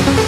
Thank you.